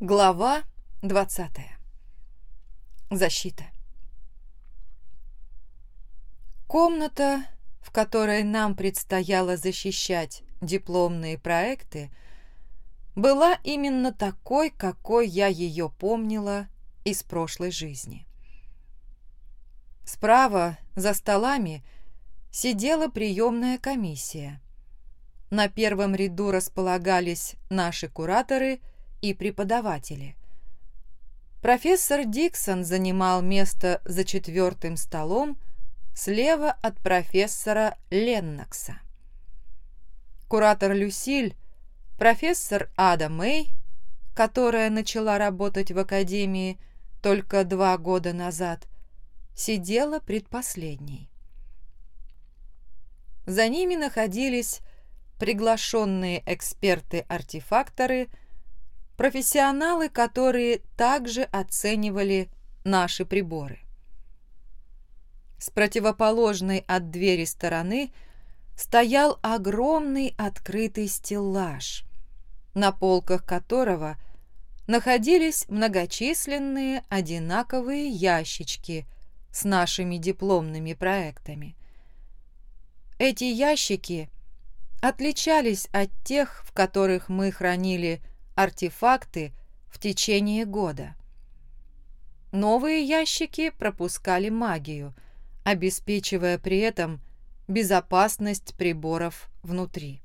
Глава 20. Защита. Комната, в которой нам предстояло защищать дипломные проекты, была именно такой, какой я ее помнила из прошлой жизни. Справа, за столами, сидела приемная комиссия. На первом ряду располагались наши кураторы – и преподаватели. Профессор Диксон занимал место за четвертым столом слева от профессора Леннокса. Куратор Люсиль, профессор Ада Мэй, которая начала работать в академии только два года назад, сидела предпоследней. За ними находились приглашенные эксперты-артефакторы – профессионалы, которые также оценивали наши приборы. С противоположной от двери стороны стоял огромный открытый стеллаж, на полках которого находились многочисленные одинаковые ящички с нашими дипломными проектами. Эти ящики отличались от тех, в которых мы хранили артефакты в течение года. Новые ящики пропускали магию, обеспечивая при этом безопасность приборов внутри.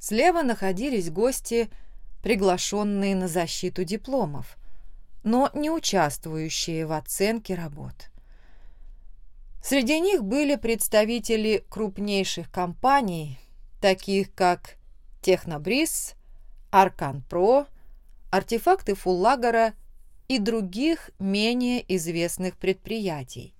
Слева находились гости, приглашенные на защиту дипломов, но не участвующие в оценке работ. Среди них были представители крупнейших компаний, таких как Технобриз, Аркан Про, артефакты Фуллагора и других менее известных предприятий.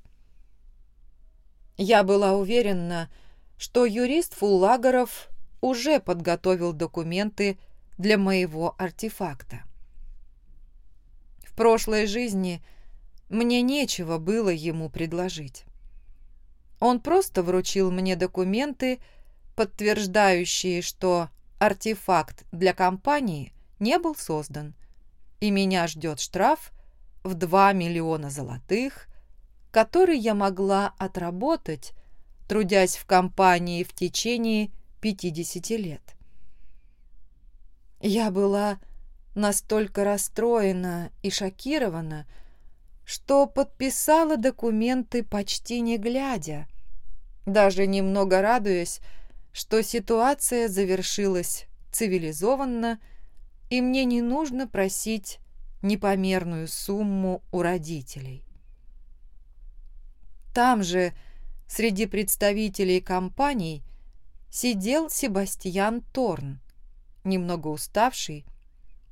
Я была уверена, что юрист Фуллагоров уже подготовил документы для моего артефакта. В прошлой жизни мне нечего было ему предложить. Он просто вручил мне документы, подтверждающие, что артефакт для компании не был создан, и меня ждет штраф в 2 миллиона золотых, который я могла отработать, трудясь в компании в течение 50 лет. Я была настолько расстроена и шокирована, что подписала документы почти не глядя, даже немного радуясь, что ситуация завершилась цивилизованно, и мне не нужно просить непомерную сумму у родителей. Там же, среди представителей компаний, сидел Себастьян Торн, немного уставший,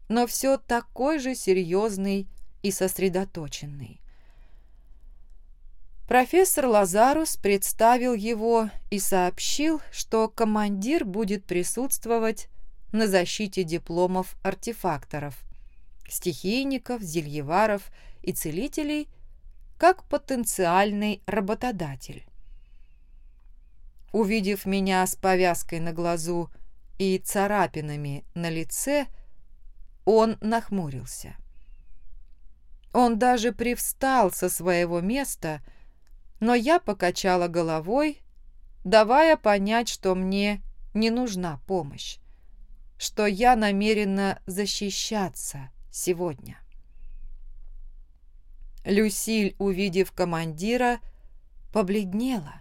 но все такой же серьезный и сосредоточенный. Профессор Лазарус представил его и сообщил, что командир будет присутствовать на защите дипломов артефакторов, стихийников, зельеваров и целителей как потенциальный работодатель. Увидев меня с повязкой на глазу и царапинами на лице, он нахмурился. Он даже привстал со своего места – но я покачала головой, давая понять, что мне не нужна помощь, что я намерена защищаться сегодня. Люсиль, увидев командира, побледнела.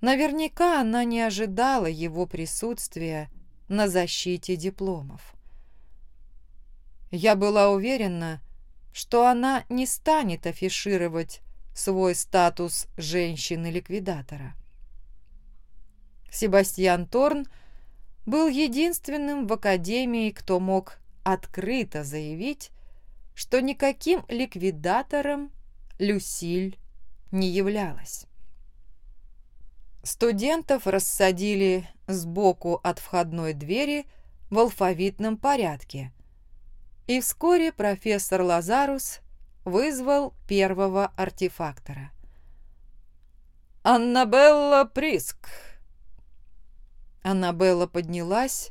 Наверняка она не ожидала его присутствия на защите дипломов. Я была уверена, что она не станет афишировать свой статус женщины-ликвидатора. Себастьян Торн был единственным в Академии, кто мог открыто заявить, что никаким ликвидатором Люсиль не являлась. Студентов рассадили сбоку от входной двери в алфавитном порядке, и вскоре профессор Лазарус вызвал первого артефактора. «Аннабелла Приск!» Аннабелла поднялась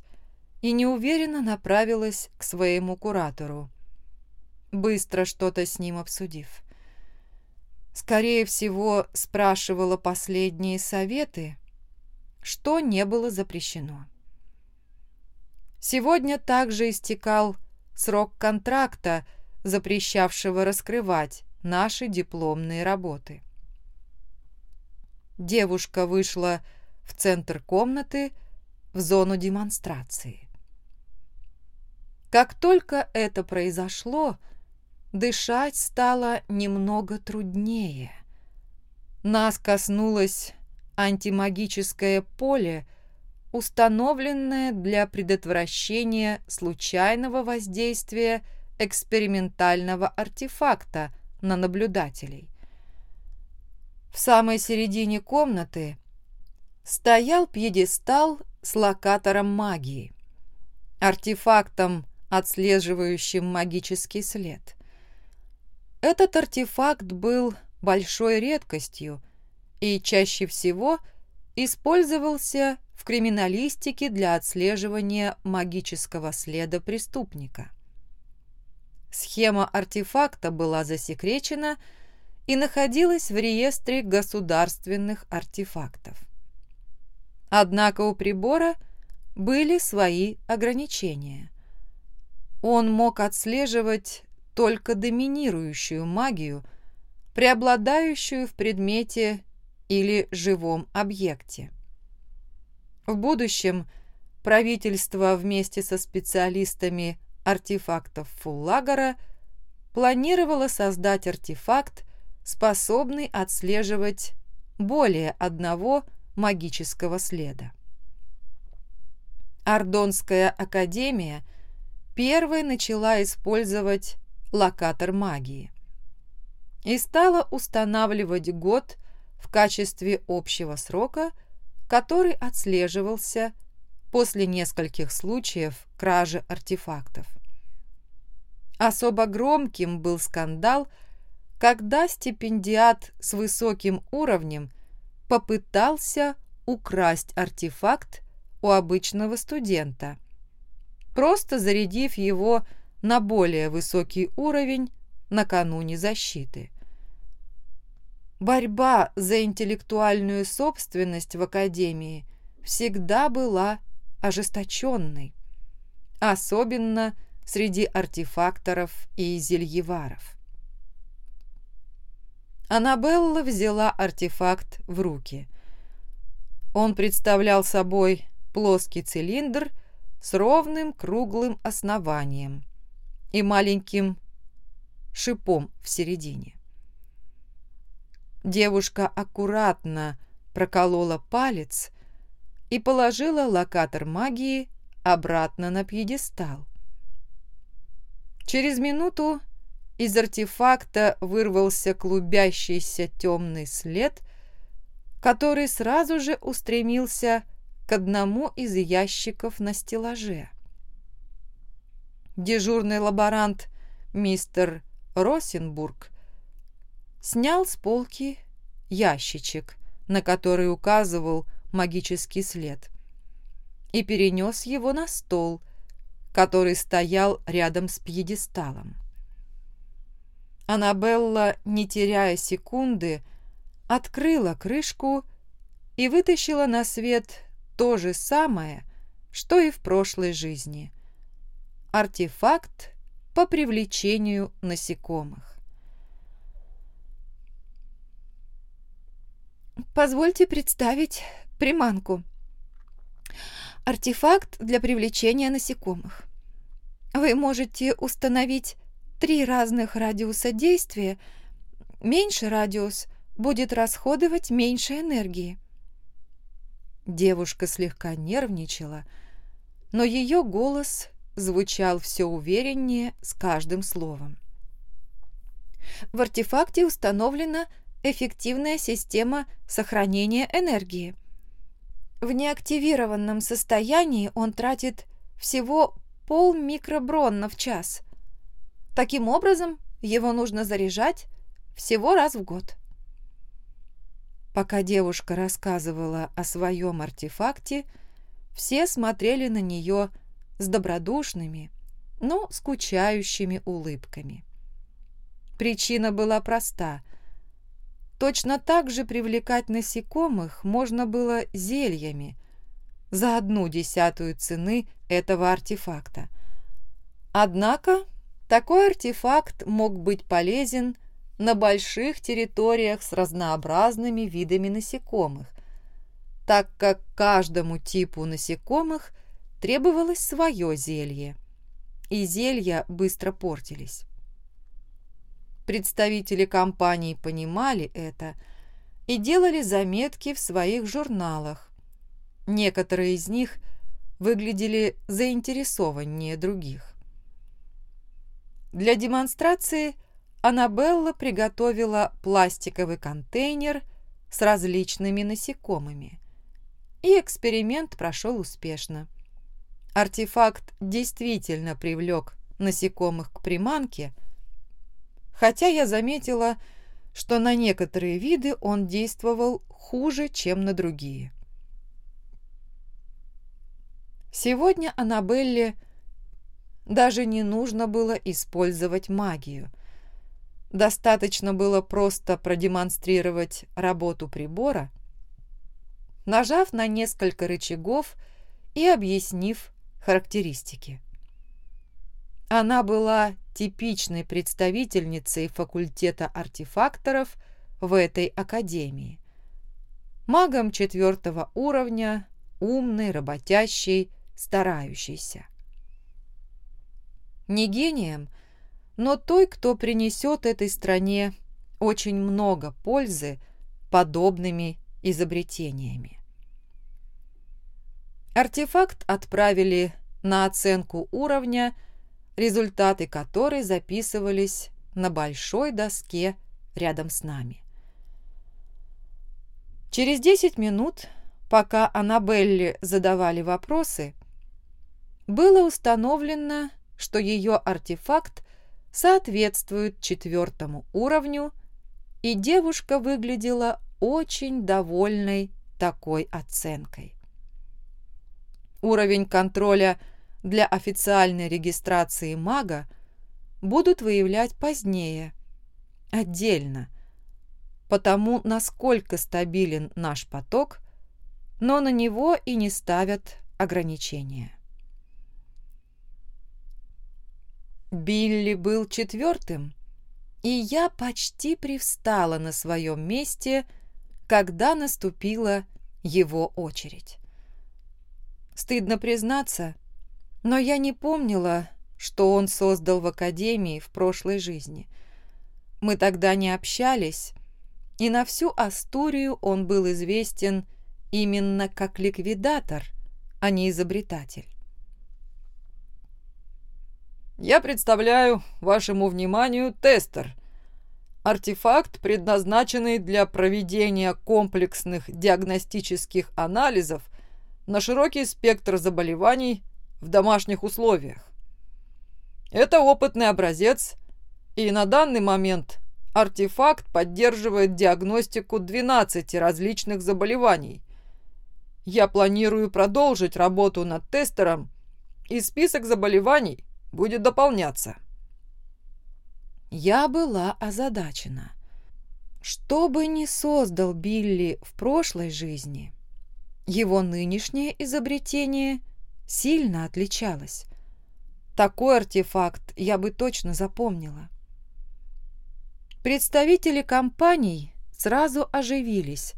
и неуверенно направилась к своему куратору, быстро что-то с ним обсудив. Скорее всего, спрашивала последние советы, что не было запрещено. Сегодня также истекал срок контракта, запрещавшего раскрывать наши дипломные работы. Девушка вышла в центр комнаты, в зону демонстрации. Как только это произошло, дышать стало немного труднее. Нас коснулось антимагическое поле, установленное для предотвращения случайного воздействия экспериментального артефакта на наблюдателей. В самой середине комнаты стоял пьедестал с локатором магии, артефактом, отслеживающим магический след. Этот артефакт был большой редкостью и чаще всего использовался в криминалистике для отслеживания магического следа преступника. Схема артефакта была засекречена и находилась в реестре государственных артефактов. Однако у прибора были свои ограничения. Он мог отслеживать только доминирующую магию, преобладающую в предмете или живом объекте. В будущем правительство вместе со специалистами артефактов Фуллагера планировало создать артефакт, способный отслеживать более одного магического следа. Ардонская академия первой начала использовать локатор магии и стала устанавливать год в качестве общего срока, который отслеживался после нескольких случаев кражи артефактов. Особо громким был скандал, когда стипендиат с высоким уровнем попытался украсть артефакт у обычного студента, просто зарядив его на более высокий уровень накануне защиты. Борьба за интеллектуальную собственность в Академии всегда была ожесточенной, особенно среди артефакторов и зельеваров. Аннабелла взяла артефакт в руки. Он представлял собой плоский цилиндр с ровным круглым основанием и маленьким шипом в середине. Девушка аккуратно проколола палец и положила локатор магии обратно на пьедестал. Через минуту из артефакта вырвался клубящийся темный след, который сразу же устремился к одному из ящиков на стеллаже. Дежурный лаборант мистер Росенбург снял с полки ящичек, на который указывал магический след, и перенес его на стол, который стоял рядом с пьедесталом. Аннабелла, не теряя секунды, открыла крышку и вытащила на свет то же самое, что и в прошлой жизни. Артефакт по привлечению насекомых. Позвольте представить приманку. Артефакт для привлечения насекомых. Вы можете установить три разных радиуса действия, меньше радиус будет расходовать меньше энергии. Девушка слегка нервничала, но ее голос звучал все увереннее с каждым словом. В артефакте установлена эффективная система сохранения энергии. В неактивированном состоянии он тратит всего пол микробронна в час – Таким образом, его нужно заряжать всего раз в год. Пока девушка рассказывала о своем артефакте, все смотрели на нее с добродушными, но скучающими улыбками. Причина была проста. Точно так же привлекать насекомых можно было зельями за одну десятую цены этого артефакта. Однако такой артефакт мог быть полезен на больших территориях с разнообразными видами насекомых, так как каждому типу насекомых требовалось свое зелье, и зелья быстро портились. Представители компании понимали это и делали заметки в своих журналах. Некоторые из них выглядели заинтересованнее других. Для демонстрации Аннабелла приготовила пластиковый контейнер с различными насекомыми. И эксперимент прошел успешно. Артефакт действительно привлек насекомых к приманке, хотя я заметила, что на некоторые виды он действовал хуже, чем на другие. Сегодня Аннабелле даже не нужно было использовать магию. Достаточно было просто продемонстрировать работу прибора, нажав на несколько рычагов и объяснив характеристики. Она была типичной представительницей факультета артефакторов в этой академии. Магом четвертого уровня, умный, работящий, старающийся. Не гением, но той, кто принесет этой стране очень много пользы подобными изобретениями. Артефакт отправили на оценку уровня, результаты которой записывались на большой доске рядом с нами. Через 10 минут, пока Аннабелле задавали вопросы, было установлено, что ее артефакт соответствует четвертому уровню, и девушка выглядела очень довольной такой оценкой. Уровень контроля для официальной регистрации мага будут выявлять позднее, отдельно, потому насколько стабилен наш поток, но на него и не ставят ограничения. Билли был четвертым, и я почти привстала на своем месте, когда наступила его очередь. Стыдно признаться, но я не помнила, что он создал в Академии в прошлой жизни. Мы тогда не общались, и на всю Астурию он был известен именно как ликвидатор, а не изобретатель. Я представляю вашему вниманию тестер. Артефакт, предназначенный для проведения комплексных диагностических анализов на широкий спектр заболеваний в домашних условиях. Это опытный образец, и на данный момент артефакт поддерживает диагностику 12 различных заболеваний. Я планирую продолжить работу над тестером, и список заболеваний – будет дополняться. Я была озадачена. Что бы ни создал Билли в прошлой жизни, его нынешнее изобретение сильно отличалось. Такой артефакт я бы точно запомнила. Представители компаний сразу оживились,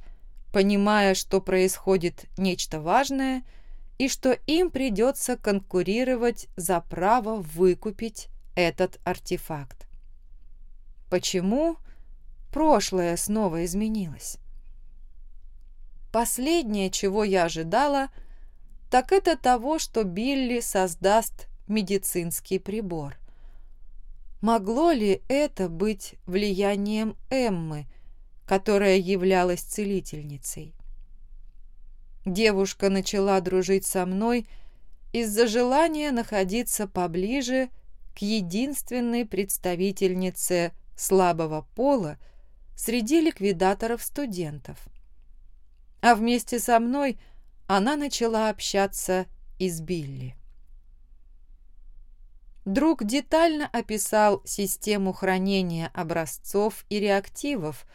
понимая, что происходит нечто важное – и что им придется конкурировать за право выкупить этот артефакт. Почему прошлое снова изменилось? Последнее, чего я ожидала, так это того, что Билли создаст медицинский прибор. Могло ли это быть влиянием Эммы, которая являлась целительницей? Девушка начала дружить со мной из-за желания находиться поближе к единственной представительнице слабого пола среди ликвидаторов студентов. А вместе со мной она начала общаться и с Билли. друг детально описал систему хранения образцов и реактивов,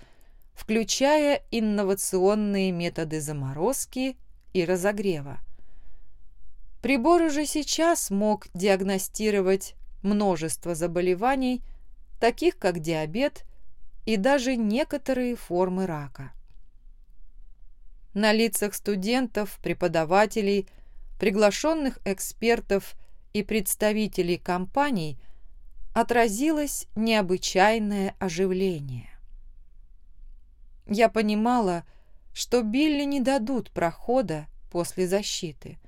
включая инновационные методы заморозки и разогрева. Прибор уже сейчас мог диагностировать множество заболеваний, таких как диабет и даже некоторые формы рака. На лицах студентов, преподавателей, приглашенных экспертов и представителей компаний отразилось необычайное оживление. Я понимала, что Билли не дадут прохода после защиты.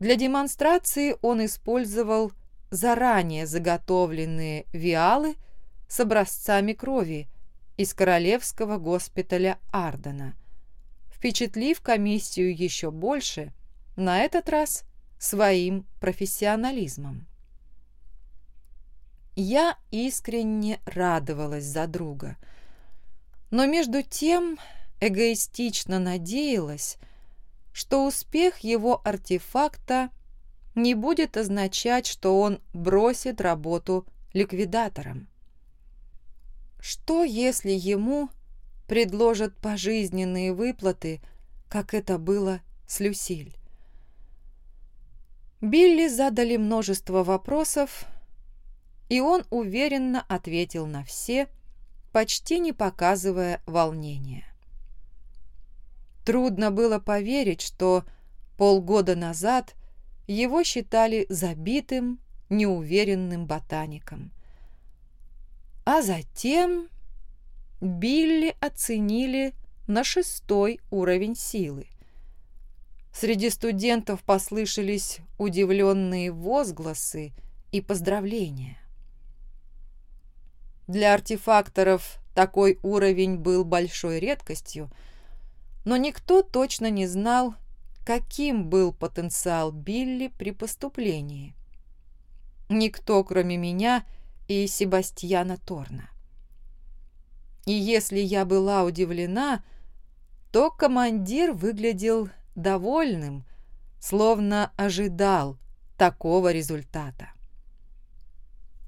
Для демонстрации он использовал заранее заготовленные виалы с образцами крови из Королевского госпиталя Ардена, впечатлив комиссию еще больше, на этот раз своим профессионализмом. Я искренне радовалась за друга, но между тем эгоистично надеялась, что успех его артефакта не будет означать, что он бросит работу ликвидатором. Что, если ему предложат пожизненные выплаты, как это было с Люсиль? Билли задали множество вопросов, и он уверенно ответил на все, почти не показывая волнения. Трудно было поверить, что полгода назад его считали забитым, неуверенным ботаником. А затем Билли оценили на шестой уровень силы. Среди студентов послышались удивленные возгласы и поздравления. Для артефакторов такой уровень был большой редкостью, но никто точно не знал, каким был потенциал Билли при поступлении. Никто, кроме меня и Себастьяна Торна. И если я была удивлена, то командир выглядел довольным, словно ожидал такого результата.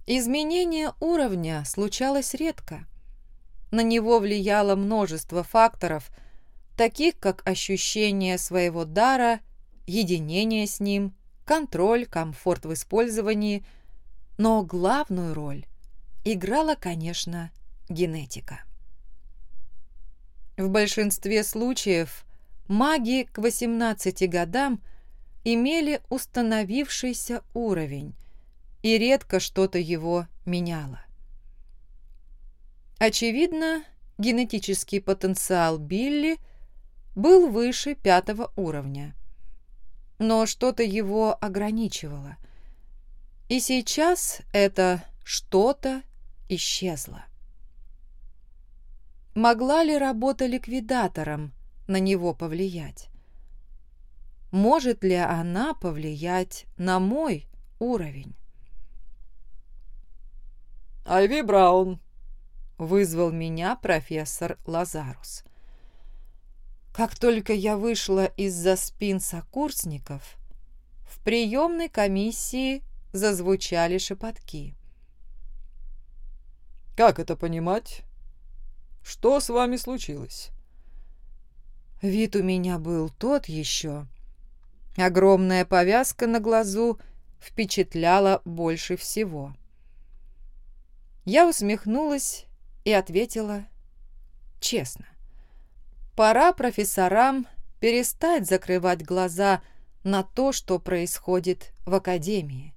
Изменение уровня случалось редко. На него влияло множество факторов – таких как ощущение своего дара, единение с ним, контроль, комфорт в использовании, но главную роль играла, конечно, генетика. В большинстве случаев маги к 18 годам имели установившийся уровень, и редко что-то его меняло. Очевидно, генетический потенциал Билли – был выше пятого уровня. Но что-то его ограничивало. И сейчас это что-то исчезло. Могла ли работа ликвидатором на него повлиять? Может ли она повлиять на мой уровень? «Айви Браун», — вызвал меня профессор Лазарус. Как только я вышла из-за спин сокурсников, в приемной комиссии зазвучали шепотки. «Как это понимать? Что с вами случилось?» Вид у меня был тот еще. Огромная повязка на глазу впечатляла больше всего. Я усмехнулась и ответила честно. Пора профессорам перестать закрывать глаза на то, что происходит в академии.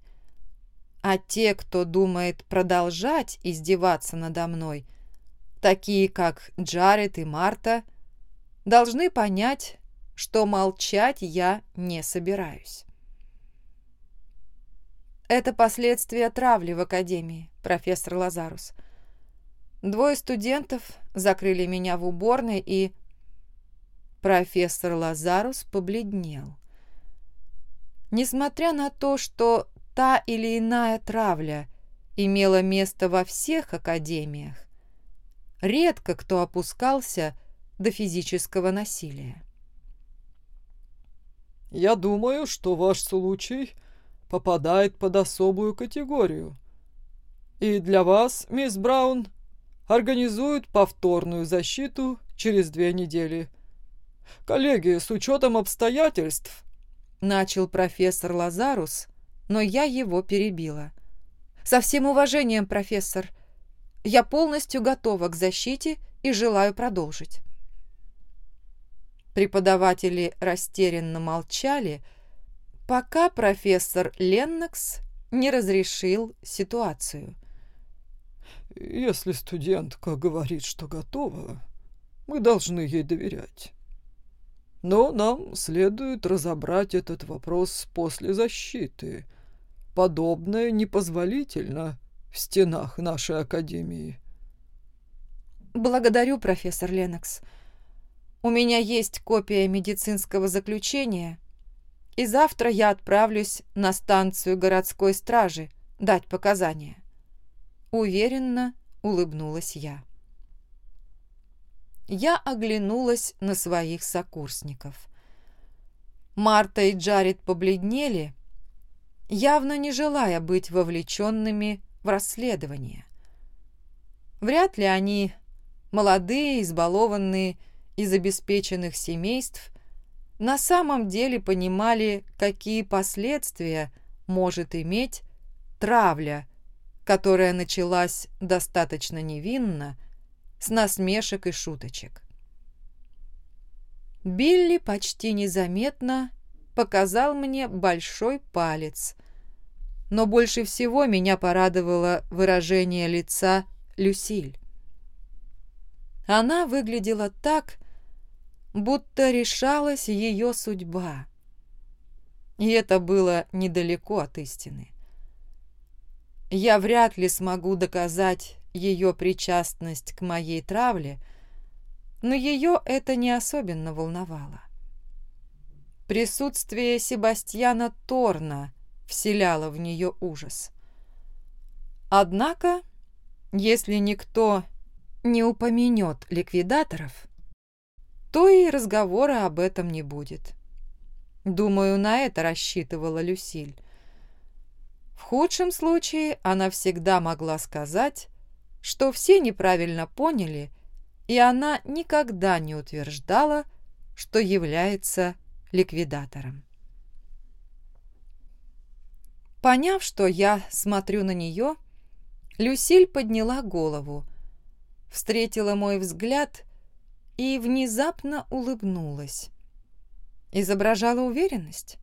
А те, кто думает продолжать издеваться надо мной, такие как Джаред и Марта, должны понять, что молчать я не собираюсь. Это последствия травли в академии, профессор Лазарус. Двое студентов закрыли меня в уборной и Профессор Лазарус побледнел. Несмотря на то, что та или иная травля имела место во всех академиях, редко кто опускался до физического насилия. «Я думаю, что ваш случай попадает под особую категорию. И для вас, мисс Браун, организуют повторную защиту через две недели. Коллеги, с учетом обстоятельств, начал профессор Лазарус, но я его перебила. Со всем уважением, профессор, я полностью готова к защите и желаю продолжить. Преподаватели растерянно молчали, пока профессор Леннокс не разрешил ситуацию. «Если студентка говорит, что готова, мы должны ей доверять. Но нам следует разобрать этот вопрос после защиты. Подобное непозволительно в стенах нашей академии». «Благодарю, профессор Леннокс. У меня есть копия медицинского заключения, и завтра я отправлюсь на станцию городской стражи дать показания. Уверенно улыбнулась я. Я оглянулась на своих сокурсников. Марта и Джаред побледнели, явно не желая быть вовлеченными в расследование. Вряд ли они, молодые, избалованные, из обеспеченных семейств, на самом деле понимали, какие последствия может иметь травля, которая началась достаточно невинно, с насмешек и шуточек. Билли почти незаметно показал мне большой палец, но больше всего меня порадовало выражение лица Люсиль. Она выглядела так, будто решалась ее судьба. И это было недалеко от истины. Я вряд ли смогу доказать ее причастность к моей травле, но ее это не особенно волновало. Присутствие Себастьяна Торна вселяло в нее ужас. Однако, если никто не упомянет ликвидаторов, то и разговора об этом не будет. Думаю, на это рассчитывала Люсиль. В худшем случае она всегда могла сказать, что все неправильно поняли, и она никогда не утверждала, что является ликвидатором. Поняв, что я смотрю на нее, Люсиль подняла голову, встретила мой взгляд и внезапно улыбнулась. Изображала уверенность.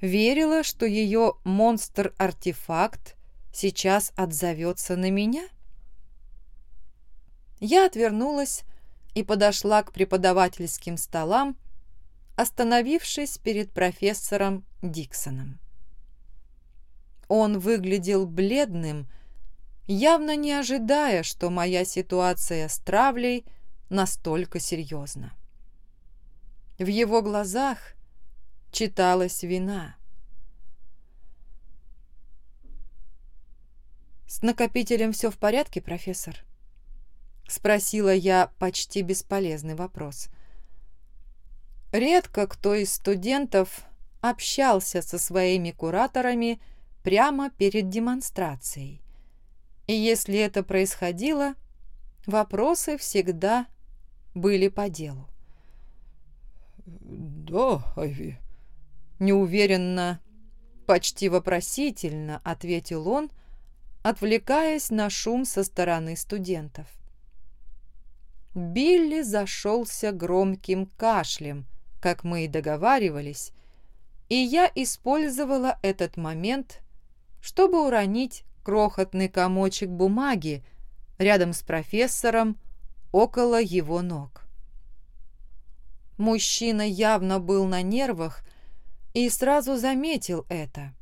Верила, что ее монстр-артефакт сейчас отзовется на меня? Я отвернулась и подошла к преподавательским столам, остановившись перед профессором Диксоном. Он выглядел бледным, явно не ожидая, что моя ситуация с травлей – настолько серьезно. В его глазах читалась вина. «С накопителем все в порядке, профессор?» Спросила я почти бесполезный вопрос. Редко кто из студентов общался со своими кураторами прямо перед демонстрацией. И если это происходило, вопросы всегда были по делу. «Да, Айви», — неуверенно, почти вопросительно ответил он, отвлекаясь на шум со стороны студентов. Билли зашелся громким кашлем, как мы и договаривались, и я использовала этот момент, чтобы уронить крохотный комочек бумаги рядом с профессором, около его ног. Мужчина явно был на нервах и сразу заметил это.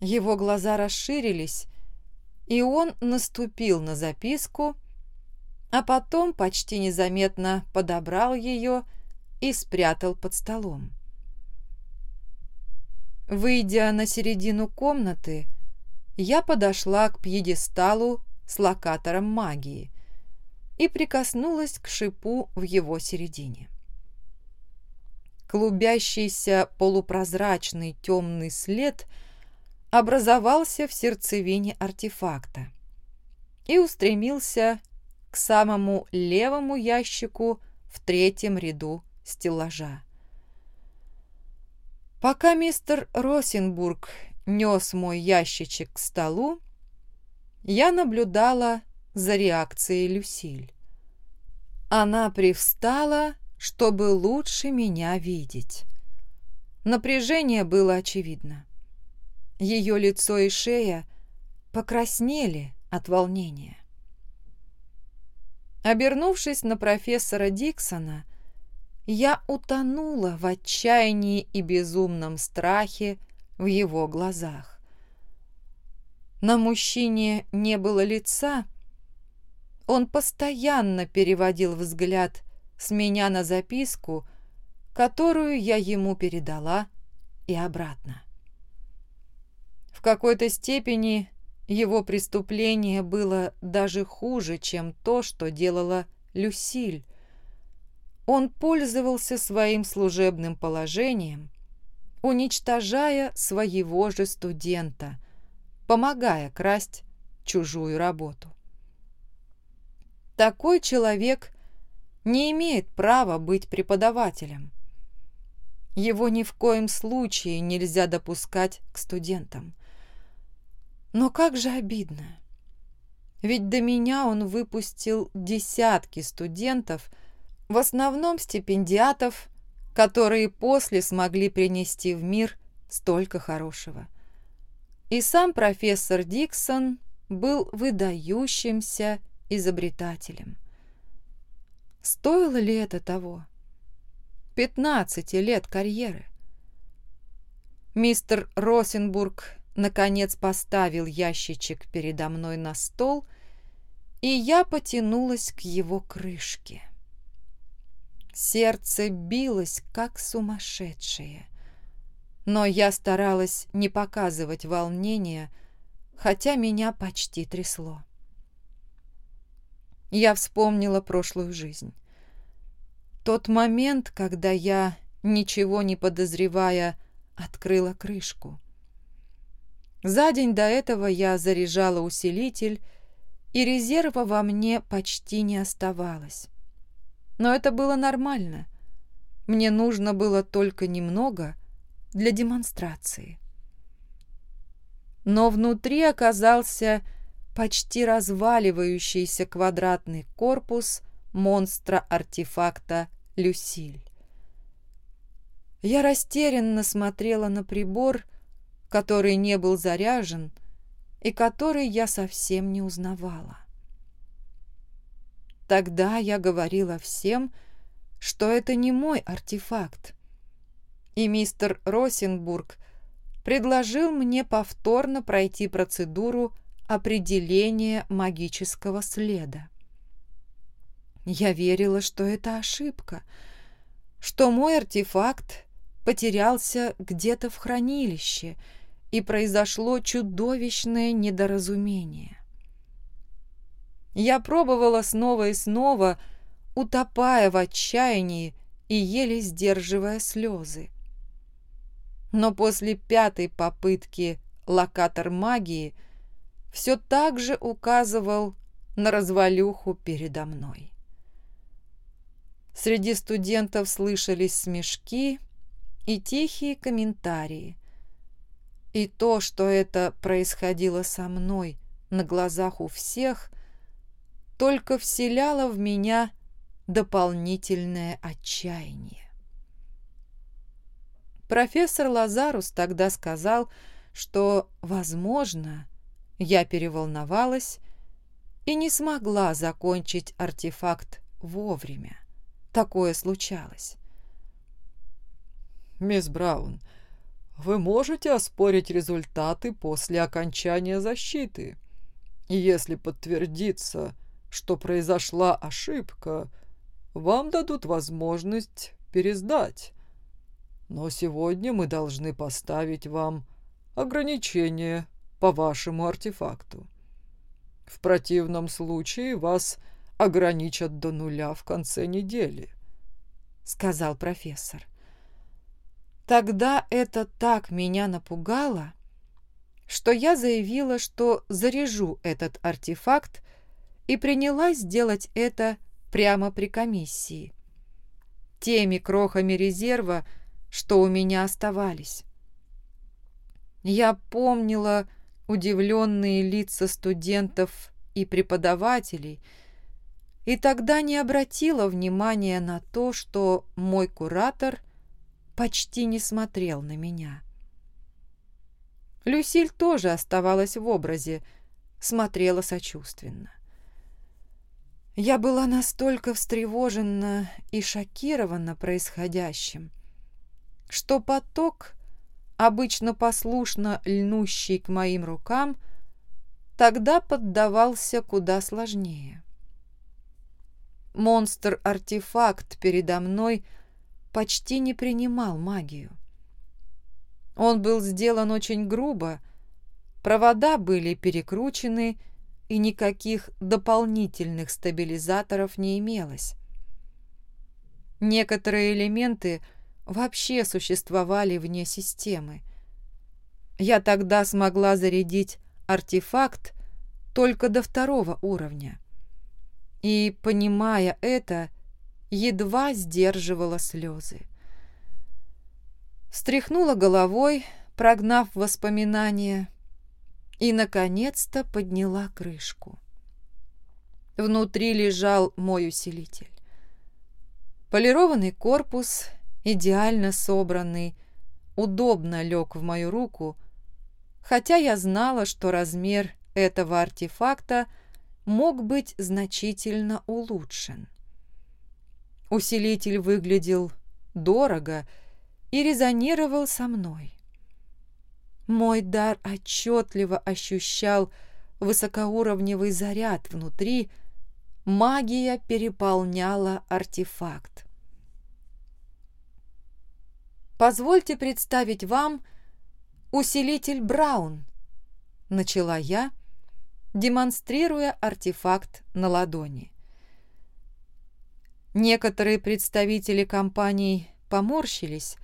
Его глаза расширились, и он наступил на записку, а потом почти незаметно подобрал ее и спрятал под столом. Выйдя на середину комнаты, я подошла к пьедесталу с локатором магии и прикоснулась к шипу в его середине. клубящийся полупрозрачный темный след образовался в сердцевине артефакта и устремился к самому левому ящику в третьем ряду стеллажа. Пока мистер Росенбург нес мой ящичек к столу, я наблюдала за реакцией Люсиль. Она привстала, чтобы лучше меня видеть. Напряжение было очевидно. Ее лицо и шея покраснели от волнения. Обернувшись на профессора Диксона, я утонула в отчаянии и безумном страхе в его глазах. На мужчине не было лица, он постоянно переводил взгляд с меня на записку, которую я ему передала, и обратно. В какой-то степени его преступление было даже хуже, чем то, что делала Люсиль. Он пользовался своим служебным положением, уничтожая своего же студента, помогая красть чужую работу. Такой человек не имеет права быть преподавателем. Его ни в коем случае нельзя допускать к студентам. Но как же обидно. Ведь до меня он выпустил десятки студентов, в основном стипендиатов, которые после смогли принести в мир столько хорошего. И сам профессор Диксон был выдающимся изобретателем. Стоило ли это того? Пятнадцати лет карьеры. Мистер Росенбург наконец поставил ящичек передо мной на стол, и я потянулась к его крышке. Сердце билось, как сумасшедшее. Но я старалась не показывать волнения, хотя меня почти трясло я вспомнила прошлую жизнь. Тот момент, когда я, ничего не подозревая, открыла крышку. За день до этого я заряжала усилитель, и резерва во мне почти не оставалось. Но это было нормально. Мне нужно было только немного для демонстрации. Но внутри оказался почти разваливающийся квадратный корпус монстра-артефакта Люсиль. Я растерянно смотрела на прибор, который не был заряжен и который я совсем не узнавала. Тогда я говорила всем, что это не мой артефакт, и мистер Росенбург предложил мне повторно пройти процедуру определение магического следа. Я верила, что это ошибка, что мой артефакт потерялся где-то в хранилище, и произошло чудовищное недоразумение. Я пробовала снова и снова, утопая в отчаянии и еле сдерживая слезы. Но после пятой попытки локатор магии – все так же указывал на развалюху передо мной. Среди студентов слышались смешки и тихие комментарии. И то, что это происходило со мной на глазах у всех, только вселяло в меня дополнительное отчаяние. Профессор Лазарус тогда сказал, что, возможно, я переволновалась и не смогла закончить артефакт вовремя. Такое случалось. «Мисс Браун, вы можете оспорить результаты после окончания защиты. И если подтвердится, что произошла ошибка, вам дадут возможность пересдать. Но сегодня мы должны поставить вам ограничение по вашему артефакту. В противном случае вас ограничат до нуля в конце недели», — сказал профессор. Тогда это так меня напугало, что я заявила, что заряжу этот артефакт и принялась делать это прямо при комиссии. Теми крохами резерва, что у меня оставались. Я помнила удивленные лица студентов и преподавателей, и тогда не обратила внимания на то, что мой куратор почти не смотрел на меня. Люсиль тоже оставалась в образе, смотрела сочувственно. Я была настолько встревожена и шокирована происходящим, что поток, обычно послушно льнущий к моим рукам, тогда поддавался куда сложнее. Монстр-артефакт передо мной почти не принимал магию. Он был сделан очень грубо, провода были перекручены, и никаких дополнительных стабилизаторов не имелось. Некоторые элементы вообще существовали вне системы. Я тогда смогла зарядить артефакт только до второго уровня. И, понимая это, едва сдерживала слезы. Встряхнула головой, прогнав воспоминания, и, наконец-то, подняла крышку. Внутри лежал мой усилитель. Полированный корпус, идеально собранный, удобно лег в мою руку, хотя я знала, что размер этого артефакта мог быть значительно улучшен. Усилитель выглядел дорого и резонировал со мной. Мой дар отчетливо ощущал высокоуровневый заряд внутри, магия переполняла артефакт. «Позвольте представить вам усилитель Браун», — начала я, демонстрируя артефакт на ладони. Некоторые представители компаний поморщились,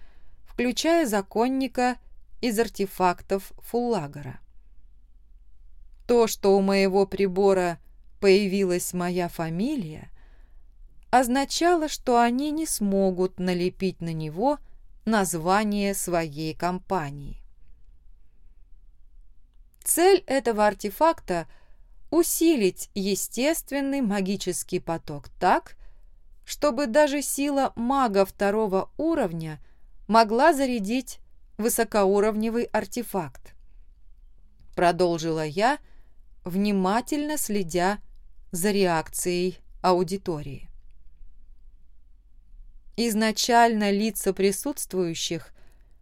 включая законника из артефактов Фуллагора. То, что у моего прибора появилась моя фамилия, означало, что они не смогут налепить на него название своей компании. Цель этого артефакта – усилить естественный магический поток так, чтобы даже сила мага второго уровня могла зарядить высокоуровневый артефакт. Продолжила я, внимательно следя за реакцией аудитории. Изначально лица присутствующих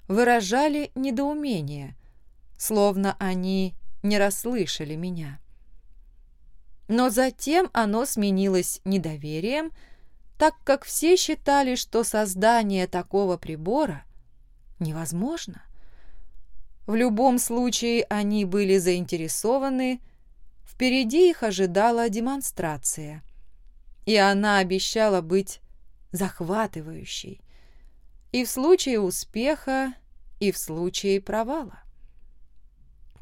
выражали недоумение, словно они не расслышали меня. Но затем оно сменилось недоверием, так как все считали, что создание такого прибора невозможно. В любом случае они были заинтересованы, впереди их ожидала демонстрация, и она обещала быть захватывающей и в случае успеха, и в случае провала.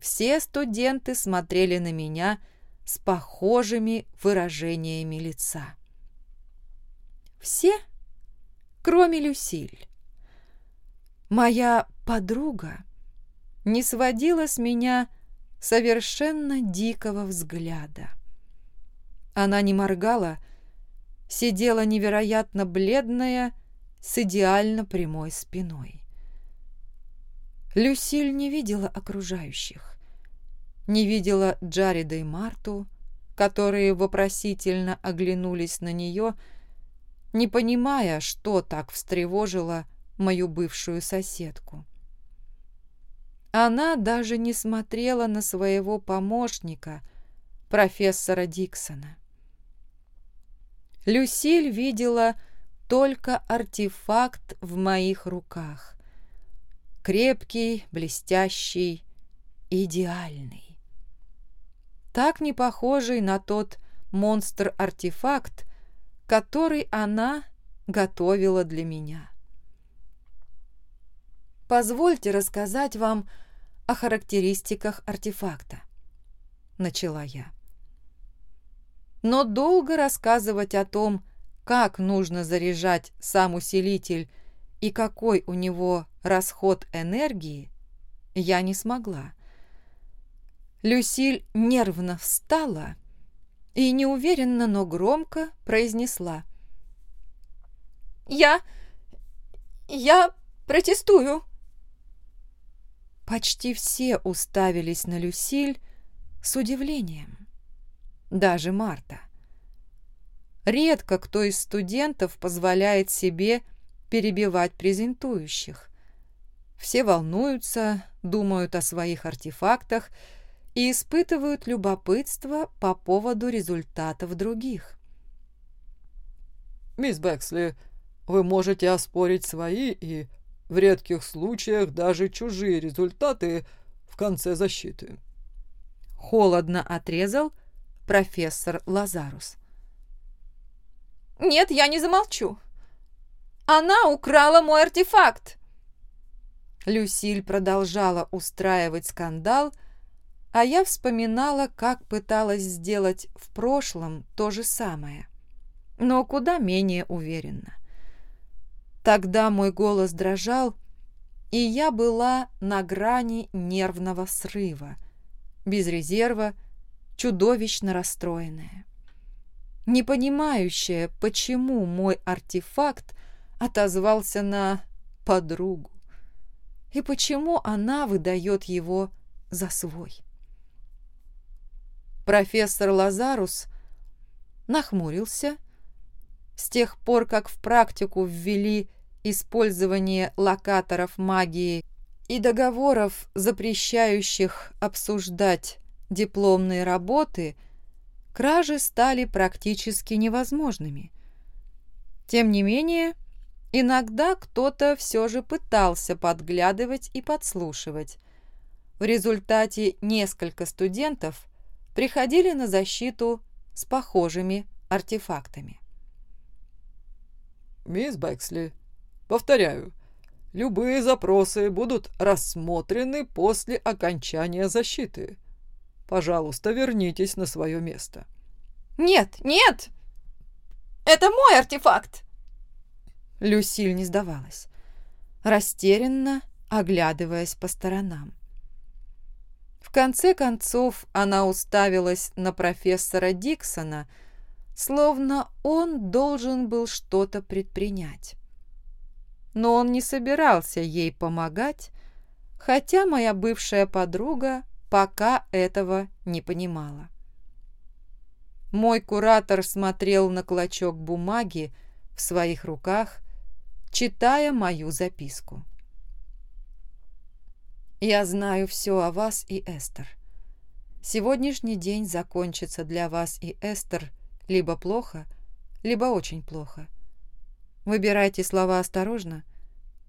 Все студенты смотрели на меня с похожими выражениями лица. Все, кроме Люсиль. Моя подруга не сводила с меня совершенно дикого взгляда. Она не моргала, сидела невероятно бледная, с идеально прямой спиной. Люсиль не видела окружающих, не видела Джареда и Марту, которые вопросительно оглянулись на нее, не понимая, что так встревожило мою бывшую соседку. Она даже не смотрела на своего помощника, профессора Диксона. Люсиль видела только артефакт в моих руках. Крепкий, блестящий, идеальный. Так не похожий на тот монстр-артефакт, который она готовила для меня. Позвольте рассказать вам о характеристиках артефакта», — начала я. Но долго рассказывать о том, как нужно заряжать сам усилитель и какой у него расход энергии, я не смогла. Люсиль нервно встала и неуверенно, но громко произнесла. «Я... я протестую!» Почти все уставились на Люсиль с удивлением. Даже Марта. Редко кто из студентов позволяет себе перебивать презентующих. Все волнуются, думают о своих артефактах и испытывают любопытство по поводу результатов других. «Мисс Бэксли, вы можете оспорить свои и, в редких случаях, даже чужие результаты в конце защиты». Холодно отрезал профессор Лазарус. «Нет, я не замолчу. Она украла мой артефакт!» Люсиль продолжала устраивать скандал, а я вспоминала, как пыталась сделать в прошлом то же самое, но куда менее уверенно. Тогда мой голос дрожал, и я была на грани нервного срыва, без резерва, чудовищно расстроенная. Не понимающая, почему мой артефакт отозвался на подругу и почему она выдает его за свой. Профессор Лазарус нахмурился. С тех пор, как в практику ввели использование локаторов магии и договоров, запрещающих обсуждать дипломные работы, кражи стали практически невозможными. Тем не менее, иногда кто-то все же пытался подглядывать и подслушивать. В результате несколько студентов приходили на защиту с похожими артефактами. «Мисс Бэксли, повторяю, любые запросы будут рассмотрены после окончания защиты. Пожалуйста, вернитесь на свое место». «Нет, нет! Это мой артефакт!» Люсиль не сдавалась, растерянно оглядываясь по сторонам. В конце концов она уставилась на профессора Диксона, словно он должен был что-то предпринять. Но он не собирался ей помогать, хотя моя бывшая подруга пока этого не понимала. Мой куратор смотрел на клочок бумаги в своих руках, читая мою записку. Я знаю все о вас и Эстер. Сегодняшний день закончится для вас и Эстер либо плохо, либо очень плохо. Выбирайте слова осторожно,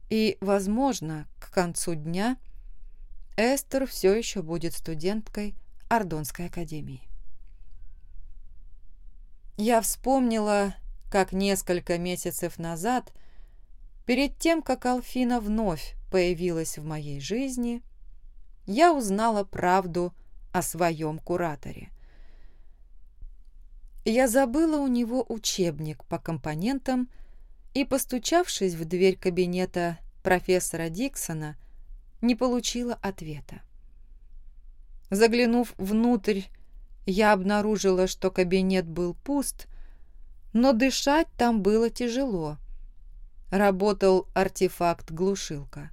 и, возможно, к концу дня Эстер все еще будет студенткой Ордонской академии. Я вспомнила, как несколько месяцев назад, перед тем, как Алфина вновь появилась в моей жизни, я узнала правду о своем кураторе. Я забыла у него учебник по компонентам и, постучавшись в дверь кабинета профессора Диксона, не получила ответа. Заглянув внутрь, я обнаружила, что кабинет был пуст, но дышать там было тяжело. Работал артефакт-глушилка.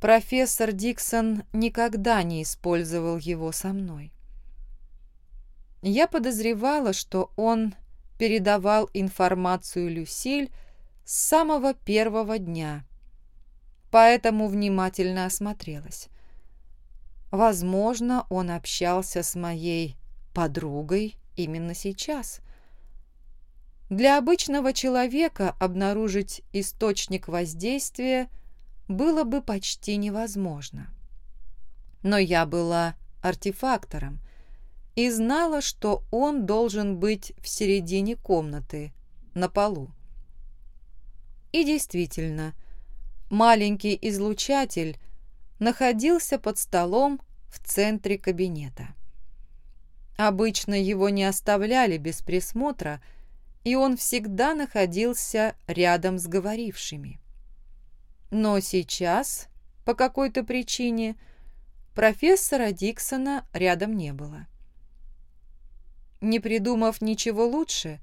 Профессор Диксон никогда не использовал его со мной. Я подозревала, что он передавал информацию Люсиль с самого первого дня, поэтому внимательно осмотрелась. Возможно, он общался с моей подругой именно сейчас. Для обычного человека обнаружить источник воздействия – было бы почти невозможно. Но я была артефактором и знала, что он должен быть в середине комнаты, на полу. И действительно, маленький излучатель находился под столом в центре кабинета. Обычно его не оставляли без присмотра, и он всегда находился рядом с говорившими. Но сейчас, по какой-то причине, профессора Диксона рядом не было. Не придумав ничего лучше,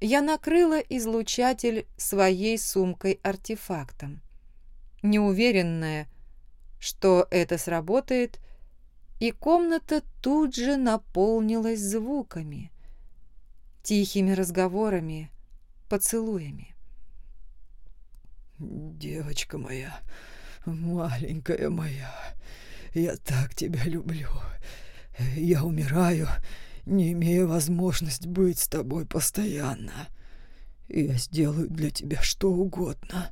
я накрыла излучатель своей сумкой-артефактом, неуверенная, что это сработает, и комната тут же наполнилась звуками, тихими разговорами, поцелуями. «Девочка моя, маленькая моя, я так тебя люблю. Я умираю, не имея возможности быть с тобой постоянно. Я сделаю для тебя что угодно».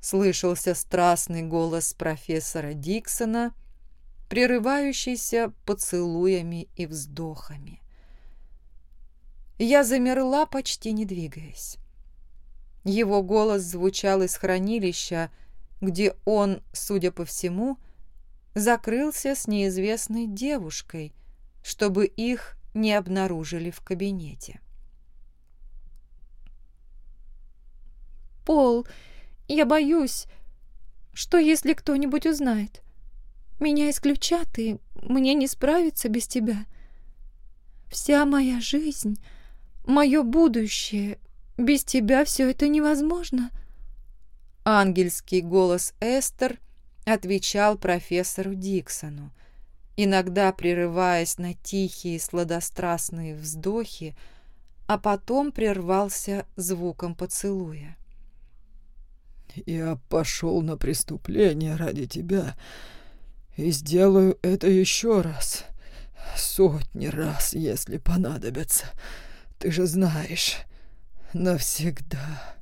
Слышался страстный голос профессора Диксона, прерывающийся поцелуями и вздохами. Я замерла, почти не двигаясь. Его голос звучал из хранилища, где он, судя по всему, закрылся с неизвестной девушкой, чтобы их не обнаружили в кабинете. «Пол, я боюсь. Что, если кто-нибудь узнает? Меня исключат, и мне не справиться без тебя. Вся моя жизнь, мое будущее, без тебя все это невозможно». Ангельский голос Эстер отвечал профессору Диксону, иногда прерываясь на тихие сладострастные вздохи, а потом прервался звуком поцелуя. «Я пошел на преступление ради тебя и сделаю это еще раз, сотни раз, если понадобится. Ты же знаешь, навсегда.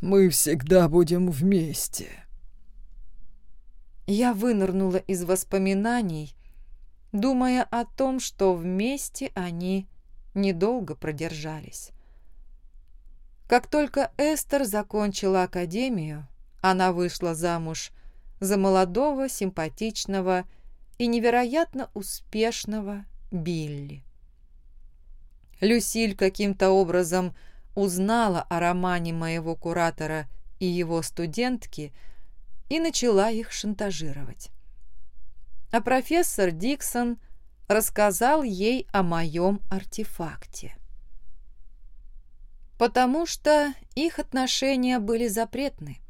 Мы всегда будем вместе». Я вынырнула из воспоминаний, думая о том, что вместе они недолго продержались. Как только Эстер закончила академию, она вышла замуж за молодого, симпатичного и невероятно успешного Билли. Люсиль каким-то образом узнала о романе моего куратора и его студентки и начала их шантажировать. А профессор Диксон рассказал ей о моем артефакте. Потому что их отношения были запретны.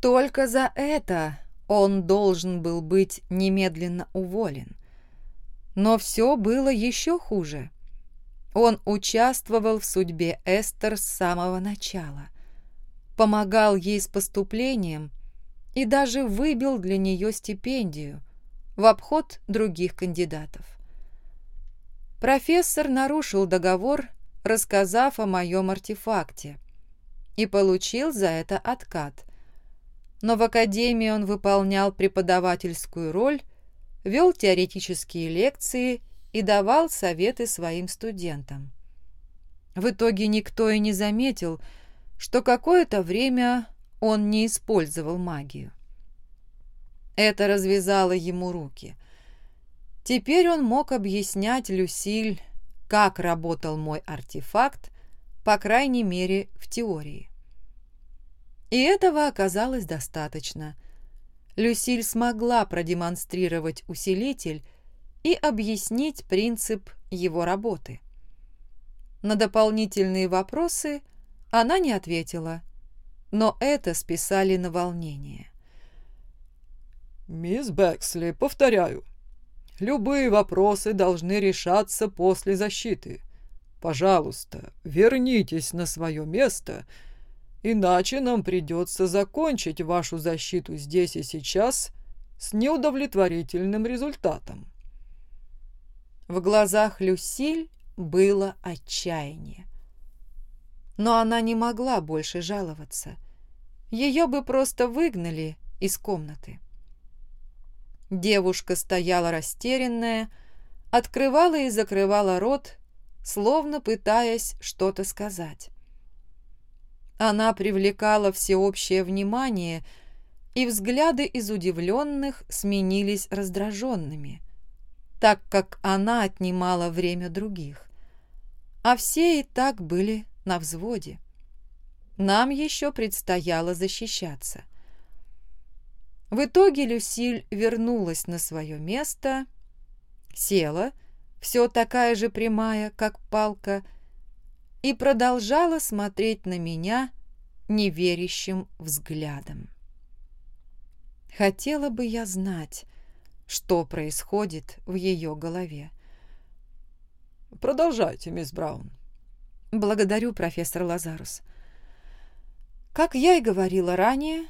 Только за это он должен был быть немедленно уволен. Но все было еще хуже. Он участвовал в судьбе Эстер с самого начала, помогал ей с поступлением и даже выбил для нее стипендию в обход других кандидатов. Профессор нарушил договор, рассказав о моем артефакте, и получил за это откат. Но в академии он выполнял преподавательскую роль, вел теоретические лекции и давал советы своим студентам. В итоге никто и не заметил, что какое-то время он не использовал магию. Это развязало ему руки. Теперь он мог объяснять Люсиль, как работал мой артефакт, по крайней мере, в теории. И этого оказалось достаточно. Люсиль смогла продемонстрировать усилитель и объяснить принцип его работы. На дополнительные вопросы она не ответила, но это списали на волнение. «Мисс Бэксли, повторяю, любые вопросы должны решаться после защиты. Пожалуйста, вернитесь на свое место, иначе нам придется закончить вашу защиту здесь и сейчас с неудовлетворительным результатом». В глазах Люсиль было отчаяние. Но она не могла больше жаловаться. Ее бы просто выгнали из комнаты. Девушка стояла растерянная, открывала и закрывала рот, словно пытаясь что-то сказать. Она привлекала всеобщее внимание, и взгляды из удивленных сменились раздраженными, так как она отнимала время других. А все и так были на взводе. Нам еще предстояло защищаться. В итоге Люсиль вернулась на свое место, села, все такая же прямая, как палка, и продолжала смотреть на меня неверящим взглядом. Хотела бы я знать, что происходит в ее голове. «Продолжайте, мисс Браун». «Благодарю, профессор Лазарус. Как я и говорила ранее,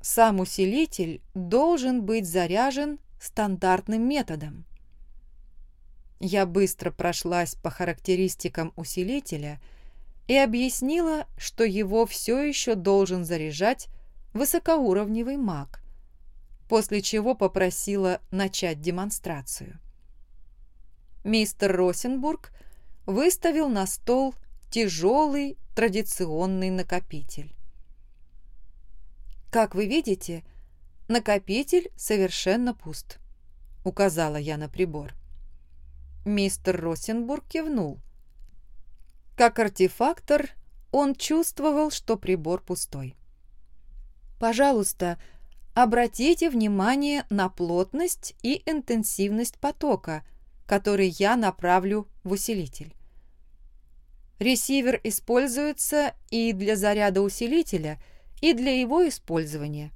сам усилитель должен быть заряжен стандартным методом. Я быстро прошлась по характеристикам усилителя и объяснила, что его все еще должен заряжать высокоуровневый маг, после чего попросила начать демонстрацию. Мистер Росенбург выставил на стол тяжелый традиционный накопитель. Как вы видите, накопитель совершенно пуст, указала я на прибор. Мистер Росенбург кивнул. Как артефактор, он чувствовал, что прибор пустой. «Пожалуйста, обратите внимание на плотность и интенсивность потока, который я направлю в усилитель. Ресивер используется и для заряда усилителя, и для его использования.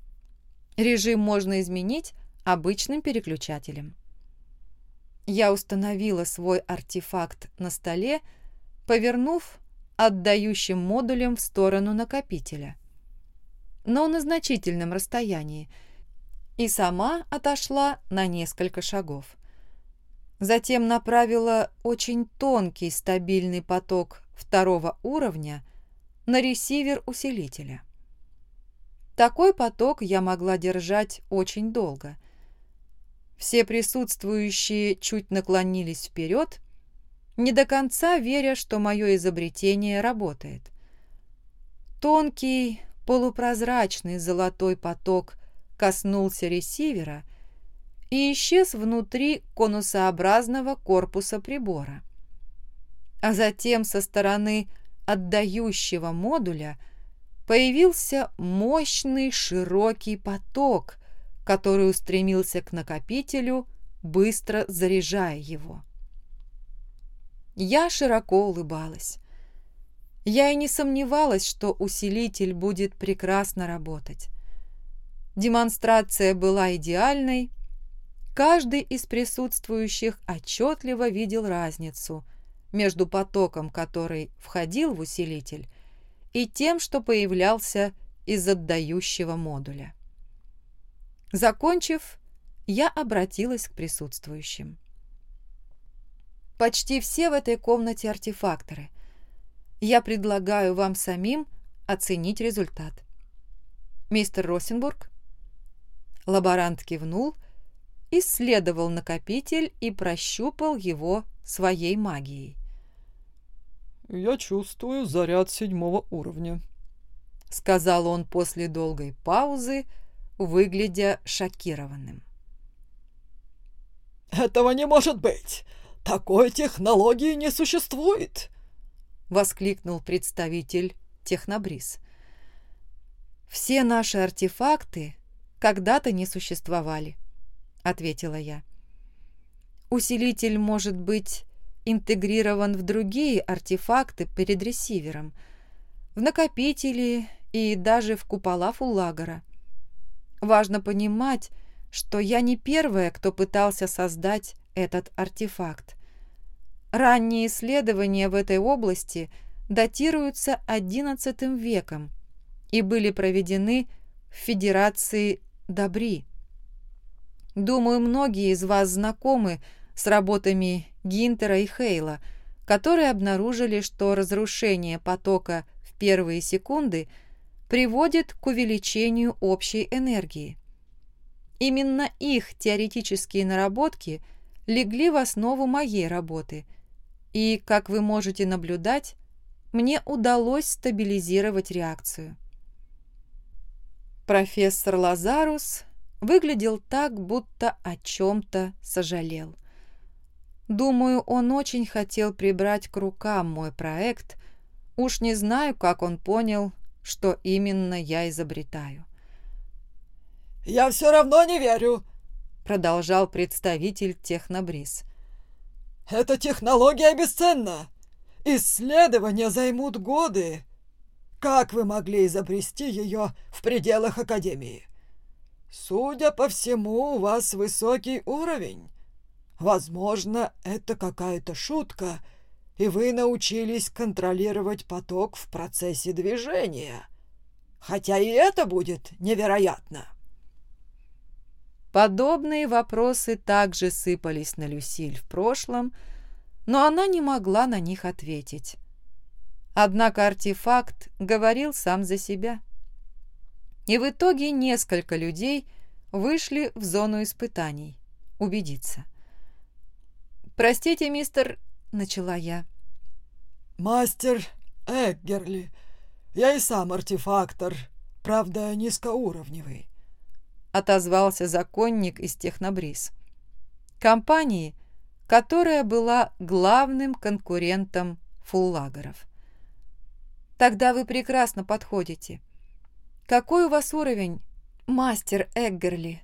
Режим можно изменить обычным переключателем. Я установила свой артефакт на столе, повернув отдающим модулем в сторону накопителя. Но на значительном расстоянии, и сама отошла на несколько шагов. Затем направила очень тонкий стабильный поток второго уровня на ресивер усилителя. Такой поток я могла держать очень долго – все присутствующие чуть наклонились вперед, не до конца веря, что мое изобретение работает. Тонкий, полупрозрачный золотой поток коснулся ресивера и исчез внутри конусообразного корпуса прибора. А затем со стороны отдающего модуля появился мощный широкий поток, который устремился к накопителю, быстро заряжая его. Я широко улыбалась. Я и не сомневалась, что усилитель будет прекрасно работать. Демонстрация была идеальной. Каждый из присутствующих отчетливо видел разницу между потоком, который входил в усилитель, и тем, что появлялся из отдающего модуля. Закончив, я обратилась к присутствующим. Почти все в этой комнате артефакторы. Я предлагаю вам самим оценить результат. Мистер Росенбург? Лаборант кивнул, исследовал накопитель и прощупал его своей магией. «Я чувствую заряд седьмого уровня», — сказал он после долгой паузы, — выглядя шокированным. «Этого не может быть! Такой технологии не существует!» — воскликнул представитель Технобриз. «Все наши артефакты когда-то не существовали», — ответила я. «Усилитель может быть интегрирован в другие артефакты перед ресивером, в накопители и даже в купола Фуллагера. Важно понимать, что я не первая, кто пытался создать этот артефакт. Ранние исследования в этой области датируются XI веком и были проведены в Федерации Добри. Думаю, многие из вас знакомы с работами Гинтера и Хейла, которые обнаружили, что разрушение потока в первые секунды – приводит к увеличению общей энергии. Именно их теоретические наработки легли в основу моей работы, и, как вы можете наблюдать, мне удалось стабилизировать реакцию. Профессор Лазарус выглядел так, будто о чем-то сожалел. Думаю, он очень хотел прибрать к рукам мой проект. Уж не знаю, как он понял, что именно я изобретаю. «Я все равно не верю», — продолжал представитель Технобриз. «Эта технология бесценна. Исследования займут годы. Как вы могли изобрести ее в пределах Академии? Судя по всему, у вас высокий уровень. Возможно, это какая-то шутка, и вы научились контролировать поток в процессе движения. Хотя и это будет невероятно. Подобные вопросы также сыпались на Люсиль в прошлом, но она не могла на них ответить. Однако артефакт говорил сам за себя. И в итоге несколько людей вышли в зону испытаний. Убедиться. «Простите, мистер...» — начала я. «Мастер Эггерли. Я и сам артефактор, правда, низкоуровневый», — отозвался законник из Технобриз. Компании, которая была главным конкурентом фуллагеров. «Тогда вы прекрасно подходите. Какой у вас уровень, мастер Эггерли?»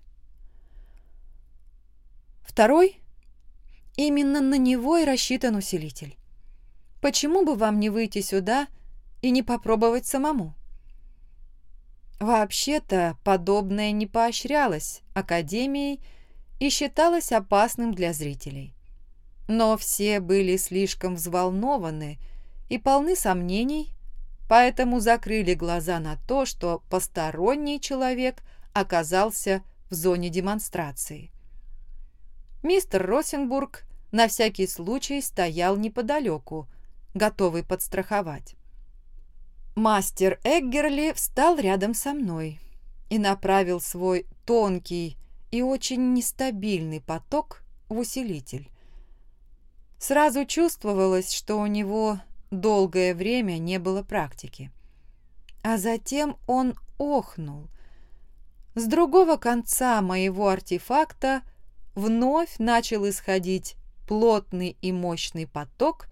Второй Именно на него и рассчитан усилитель. Почему бы вам не выйти сюда и не попробовать самому? Вообще-то подобное не поощрялось Академией и считалось опасным для зрителей. Но все были слишком взволнованы и полны сомнений, поэтому закрыли глаза на то, что посторонний человек оказался в зоне демонстрации. Мистер Росенбург на всякий случай стоял неподалеку, готовый подстраховать. Мастер Эггерли встал рядом со мной и направил свой тонкий и очень нестабильный поток в усилитель. Сразу чувствовалось, что у него долгое время не было практики. А затем он охнул. С другого конца моего артефакта вновь начал исходить плотный и мощный поток,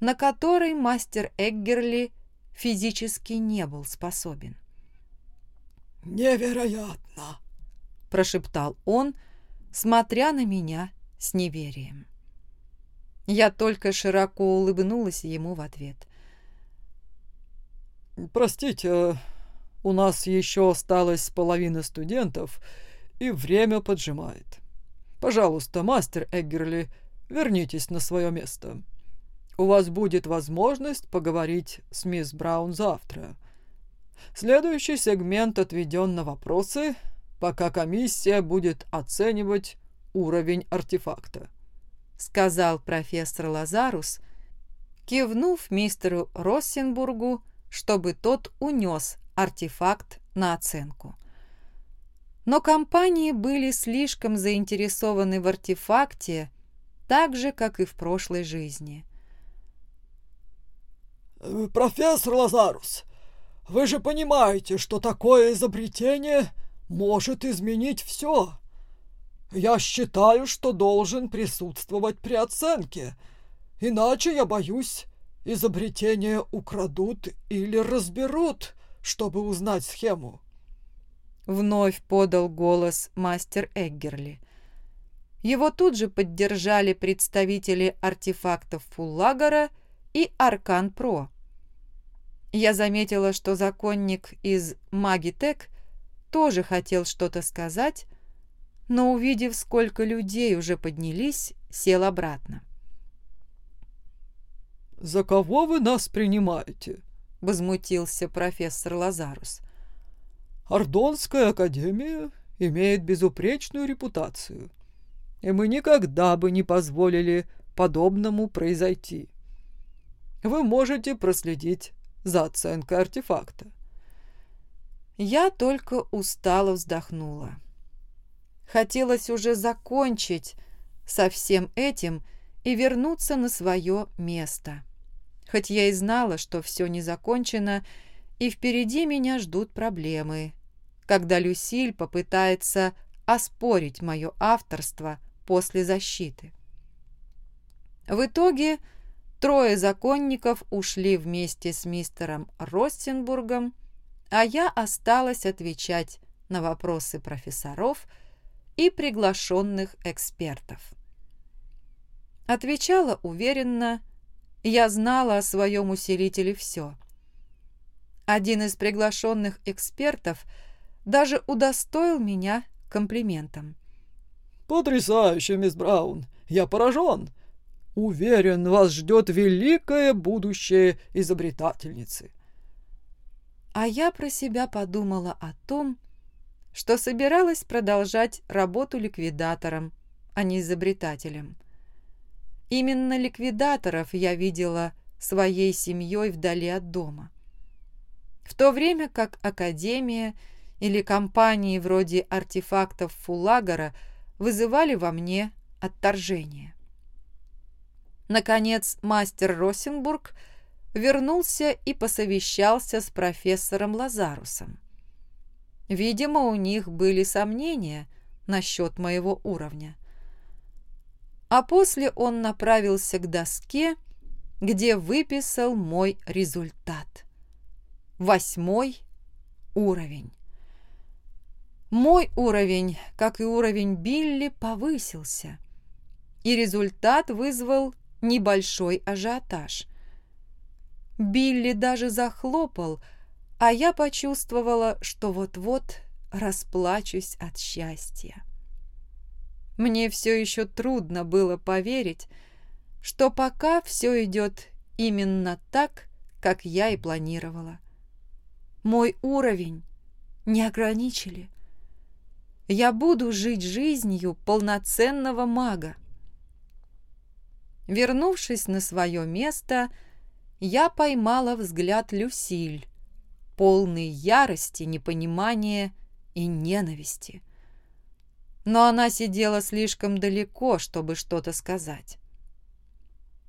на который мастер Эггерли физически не был способен. «Невероятно!» – прошептал он, смотря на меня с неверием. Я только широко улыбнулась ему в ответ. «Простите, у нас еще осталось половина студентов, и время поджимает. Пожалуйста, мастер Эггерли, вернитесь на свое место. У вас будет возможность поговорить с мисс Браун завтра. Следующий сегмент отведен на вопросы, пока комиссия будет оценивать уровень артефакта», — сказал профессор Лазарус, кивнув мистеру Россенбургу, чтобы тот унес артефакт на оценку. Но компании были слишком заинтересованы в артефакте, так же, как и в прошлой жизни. Э, «Профессор Лазарус, вы же понимаете, что такое изобретение может изменить все. Я считаю, что должен присутствовать при оценке, иначе, я боюсь, изобретение украдут или разберут, чтобы узнать схему». Вновь подал голос мастер Эггерли – его тут же поддержали представители артефактов Фуллагора и Аркан Про. Я заметила, что законник из Магитек тоже хотел что-то сказать, но, увидев, сколько людей уже поднялись, сел обратно. «За кого вы нас принимаете?» — возмутился профессор Лазарус. «Ордонская академия имеет безупречную репутацию и мы никогда бы не позволили подобному произойти. Вы можете проследить за оценкой артефакта. Я только устало вздохнула. Хотелось уже закончить со всем этим и вернуться на свое место. хоть я и знала, что все не закончено, и впереди меня ждут проблемы, когда Люсиль попытается оспорить мое авторство после защиты. В итоге трое законников ушли вместе с мистером Ростенбургом, а я осталась отвечать на вопросы профессоров и приглашенных экспертов. Отвечала уверенно, я знала о своем усилителе все. Один из приглашенных экспертов даже удостоил меня комплиментом. «Потрясающе, мисс Браун! Я поражен! Уверен, вас ждет великое будущее изобретательницы!» А я про себя подумала о том, что собиралась продолжать работу ликвидатором, а не изобретателем. Именно ликвидаторов я видела своей семьей вдали от дома. В то время как Академия или компании вроде артефактов Фулагора вызывали во мне отторжение. Наконец, мастер Росенбург вернулся и посовещался с профессором Лазарусом. Видимо, у них были сомнения насчет моего уровня а после он направился к доске, где выписал мой результат. Восьмой уровень. Мой уровень, как и уровень Билли, повысился, и результат вызвал небольшой ажиотаж. Билли даже захлопал, а я почувствовала, что вот-вот расплачусь от счастья. Мне все еще трудно было поверить, что пока все идет именно так, как я и планировала. Мой уровень не ограничили. Я буду жить жизнью полноценного мага. Вернувшись на свое место, я поймала взгляд Люсиль, полный ярости, непонимания и ненависти но она сидела слишком далеко, чтобы что-то сказать.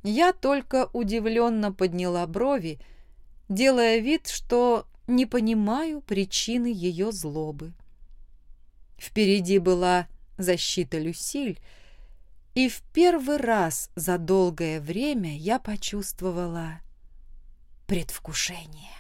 Я только удивленно подняла брови, делая вид, что не понимаю причины ее злобы. Впереди была защита Люсиль, и в первый раз за долгое время я почувствовала предвкушение.